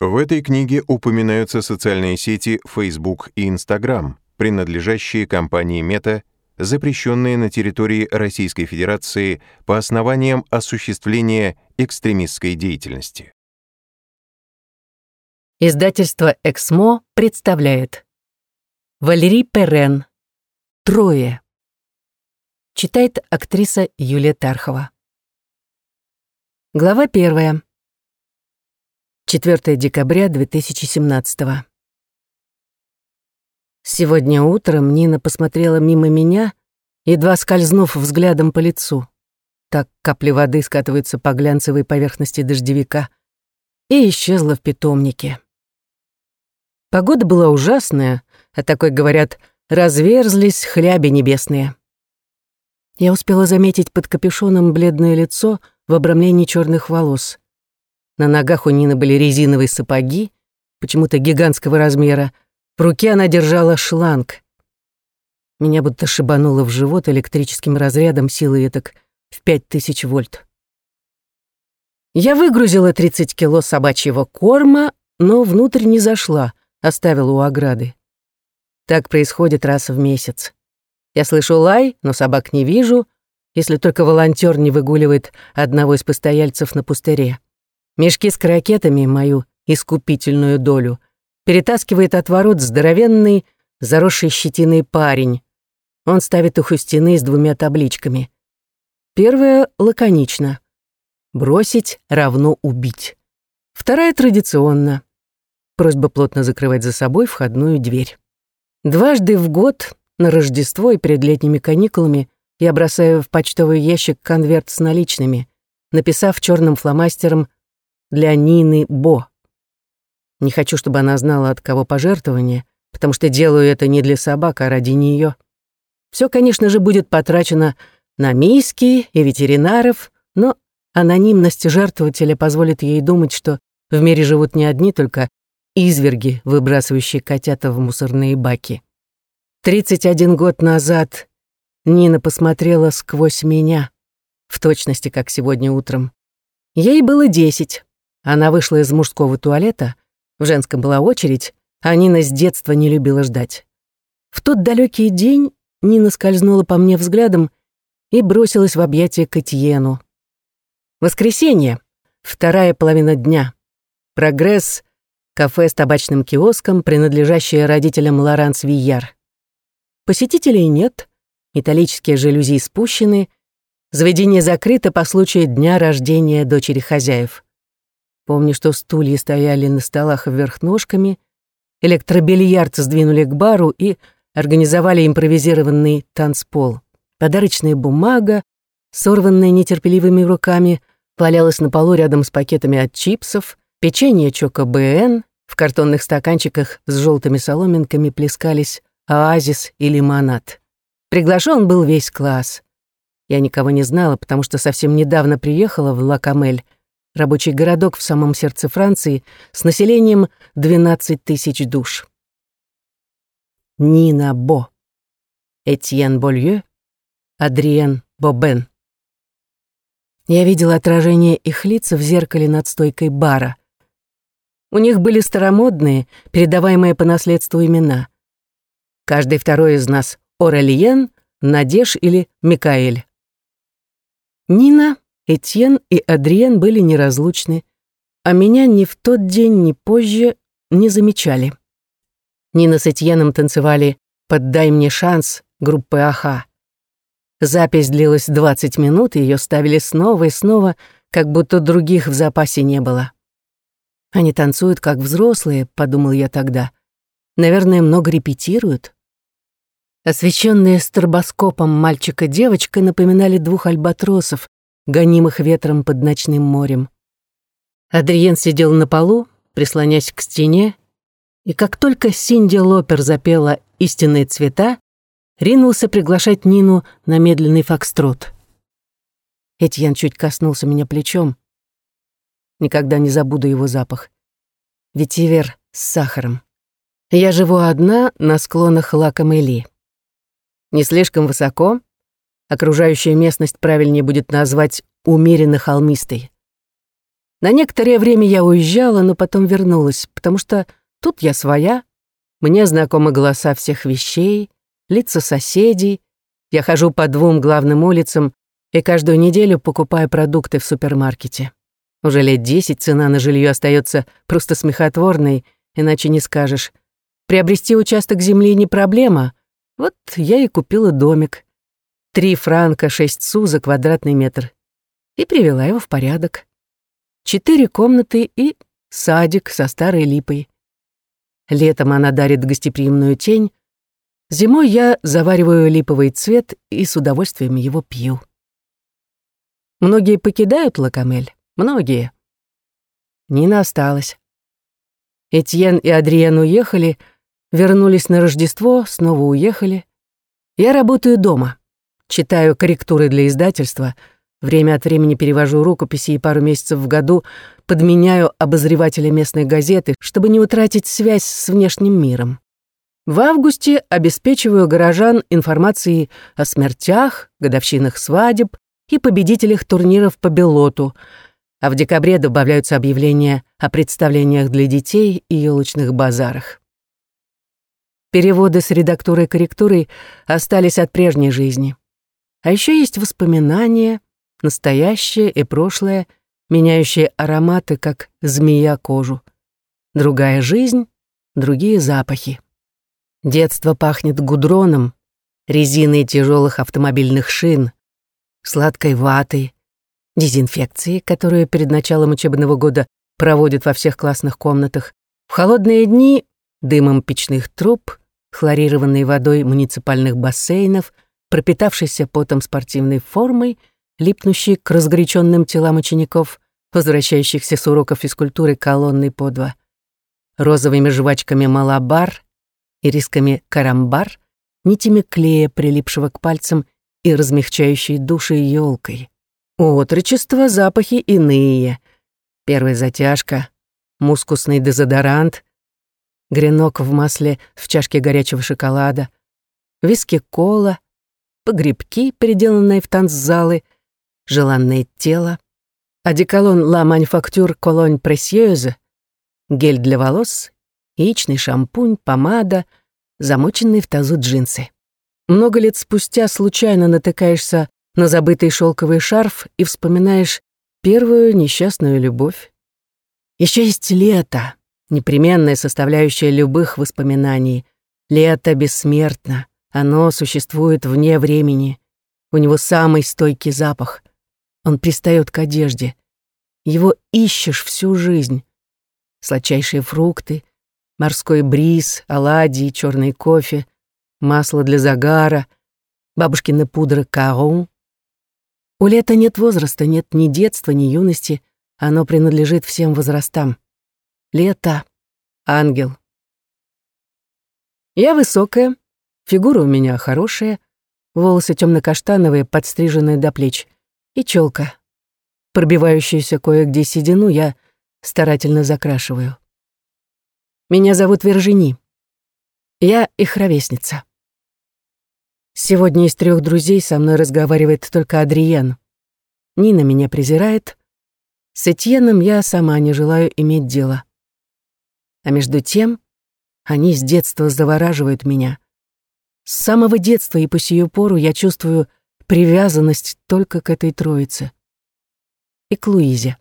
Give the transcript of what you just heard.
В этой книге упоминаются социальные сети Facebook и Instagram, принадлежащие компании Meta, запрещенные на территории Российской Федерации по основаниям осуществления экстремистской деятельности. Издательство «Эксмо» представляет. Валерий Перен. «Трое» Читает актриса Юлия Тархова. Глава первая 4 декабря 2017 Сегодня утром Нина посмотрела мимо меня, едва скользнув взглядом по лицу. Так капли воды скатываются по глянцевой поверхности дождевика и исчезла в питомнике. Погода была ужасная, а такой, говорят, разверзлись хляби небесные. Я успела заметить под капюшоном бледное лицо в обрамлении черных волос. На ногах у Нины были резиновые сапоги, почему-то гигантского размера. В руке она держала шланг. Меня будто шибануло в живот электрическим разрядом силы так в пять тысяч вольт. Я выгрузила 30 кило собачьего корма, но внутрь не зашла, оставила у ограды. Так происходит раз в месяц. Я слышу лай, но собак не вижу, если только волонтер не выгуливает одного из постояльцев на пустыре. Мешки с крокетами, мою искупительную долю, перетаскивает от ворот здоровенный, заросший щетиной парень. Он ставит их у стены с двумя табличками. Первая лаконично. Бросить равно убить. Вторая традиционно. Просьба плотно закрывать за собой входную дверь. Дважды в год, на Рождество и перед летними каникулами, я бросаю в почтовый ящик конверт с наличными, написав черным фломастером для Нины Бо. Не хочу, чтобы она знала, от кого пожертвование, потому что делаю это не для собак, а ради нее. Все, конечно же, будет потрачено на миски и ветеринаров, но анонимность жертвователя позволит ей думать, что в мире живут не одни только изверги, выбрасывающие котята в мусорные баки. 31 год назад Нина посмотрела сквозь меня, в точности, как сегодня утром. Ей было десять. Она вышла из мужского туалета, в женском была очередь, а Нина с детства не любила ждать. В тот далекий день Нина скользнула по мне взглядом и бросилась в объятия к Этьену. Воскресенье, вторая половина дня. Прогресс, кафе с табачным киоском, принадлежащее родителям Лоранс Вияр. Посетителей нет, металлические жалюзи спущены, заведение закрыто по случаю дня рождения дочери хозяев. Помню, что стулья стояли на столах вверх ножками, электробильярд сдвинули к бару и организовали импровизированный танцпол. Подарочная бумага, сорванная нетерпеливыми руками, валялась на полу рядом с пакетами от чипсов, печенье Чоко БН, в картонных стаканчиках с желтыми соломинками плескались оазис и лимонад. Приглашен был весь класс. Я никого не знала, потому что совсем недавно приехала в Лакамель, рабочий городок в самом сердце Франции с населением 12 тысяч душ. Нина Бо, Этьен Болье, Адриен Бобен. Я видела отражение их лиц в зеркале над стойкой бара. У них были старомодные, передаваемые по наследству имена. Каждый второй из нас — Орелиен, Надеж или Микаэль. Нина Этьен и Адриен были неразлучны, а меня ни в тот день, ни позже не замечали. Нина с Этьеном танцевали «Поддай мне шанс» группы «Аха». Запись длилась 20 минут, и ее ставили снова и снова, как будто других в запасе не было. «Они танцуют, как взрослые», — подумал я тогда. «Наверное, много репетируют». Освещенные стробоскопом мальчик и девочка напоминали двух альбатросов, гонимых ветром под ночным морем. Адриен сидел на полу, прислонясь к стене, и как только Синди Лопер запела «Истинные цвета», ринулся приглашать Нину на медленный фокстрот. Этьен чуть коснулся меня плечом. Никогда не забуду его запах. Ветивер с сахаром. Я живу одна на склонах Лакамели. Не слишком высоко, Окружающая местность правильнее будет назвать умеренно холмистой. На некоторое время я уезжала, но потом вернулась, потому что тут я своя, мне знакомы голоса всех вещей, лица соседей, я хожу по двум главным улицам и каждую неделю покупаю продукты в супермаркете. Уже лет десять цена на жилье остается просто смехотворной, иначе не скажешь. Приобрести участок земли не проблема. Вот я и купила домик. Три франка шесть су за квадратный метр. И привела его в порядок. Четыре комнаты и садик со старой липой. Летом она дарит гостеприимную тень. Зимой я завариваю липовый цвет и с удовольствием его пью. Многие покидают Лакамель. Многие. Нина осталась. Этьен и Адриен уехали, вернулись на Рождество, снова уехали. Я работаю дома, читаю корректуры для издательства — Время от времени перевожу рукописи и пару месяцев в году подменяю обозревателя местной газеты, чтобы не утратить связь с внешним миром. В августе обеспечиваю горожан информацией о смертях, годовщинах свадеб и победителях турниров по белоту, а в декабре добавляются объявления о представлениях для детей и елочных базарах. Переводы с редактурой и корректурой остались от прежней жизни. А еще есть воспоминания — настоящее и прошлое, меняющие ароматы, как змея кожу. Другая жизнь, другие запахи. Детство пахнет гудроном, резиной тяжелых автомобильных шин, сладкой ватой, дезинфекцией, которую перед началом учебного года проводят во всех классных комнатах, в холодные дни дымом печных труб, хлорированной водой муниципальных бассейнов, пропитавшейся потом спортивной формой — липнущий к разгоряченным телам учеников, возвращающихся с уроков физкультуры колонной по два, розовыми жвачками малабар и рисками карамбар, нитями клея, прилипшего к пальцам и размягчающей души елкой. У отрочества запахи иные. Первая затяжка, мускусный дезодорант, гренок в масле в чашке горячего шоколада, виски-кола, погребки, переделанные в танцзалы — желанное тело, одеколон «Ла Манифактюр Колонь Пресьёза», гель для волос, яичный шампунь, помада, замоченные в тазу джинсы. Много лет спустя случайно натыкаешься на забытый шелковый шарф и вспоминаешь первую несчастную любовь. Еще есть лето, непременная составляющая любых воспоминаний. Лето бессмертно, оно существует вне времени. У него самый стойкий запах. Он пристает к одежде. Его ищешь всю жизнь. Сладчайшие фрукты, морской бриз, оладьи, черный кофе, масло для загара, бабушкина пудра каон. У лета нет возраста, нет ни детства, ни юности, оно принадлежит всем возрастам. Лето — ангел. Я высокая, фигура у меня хорошая, волосы темно-каштановые, подстриженные до плеч — и челка. Пробивающуюся кое-где седину я старательно закрашиваю. Меня зовут Вержини. Я их ровесница. Сегодня из трех друзей со мной разговаривает только Адриен. Нина меня презирает. С Этьеном я сама не желаю иметь дело. А между тем они с детства завораживают меня. С самого детства и по сию пору я чувствую привязанность только к этой троице. И к Луизе.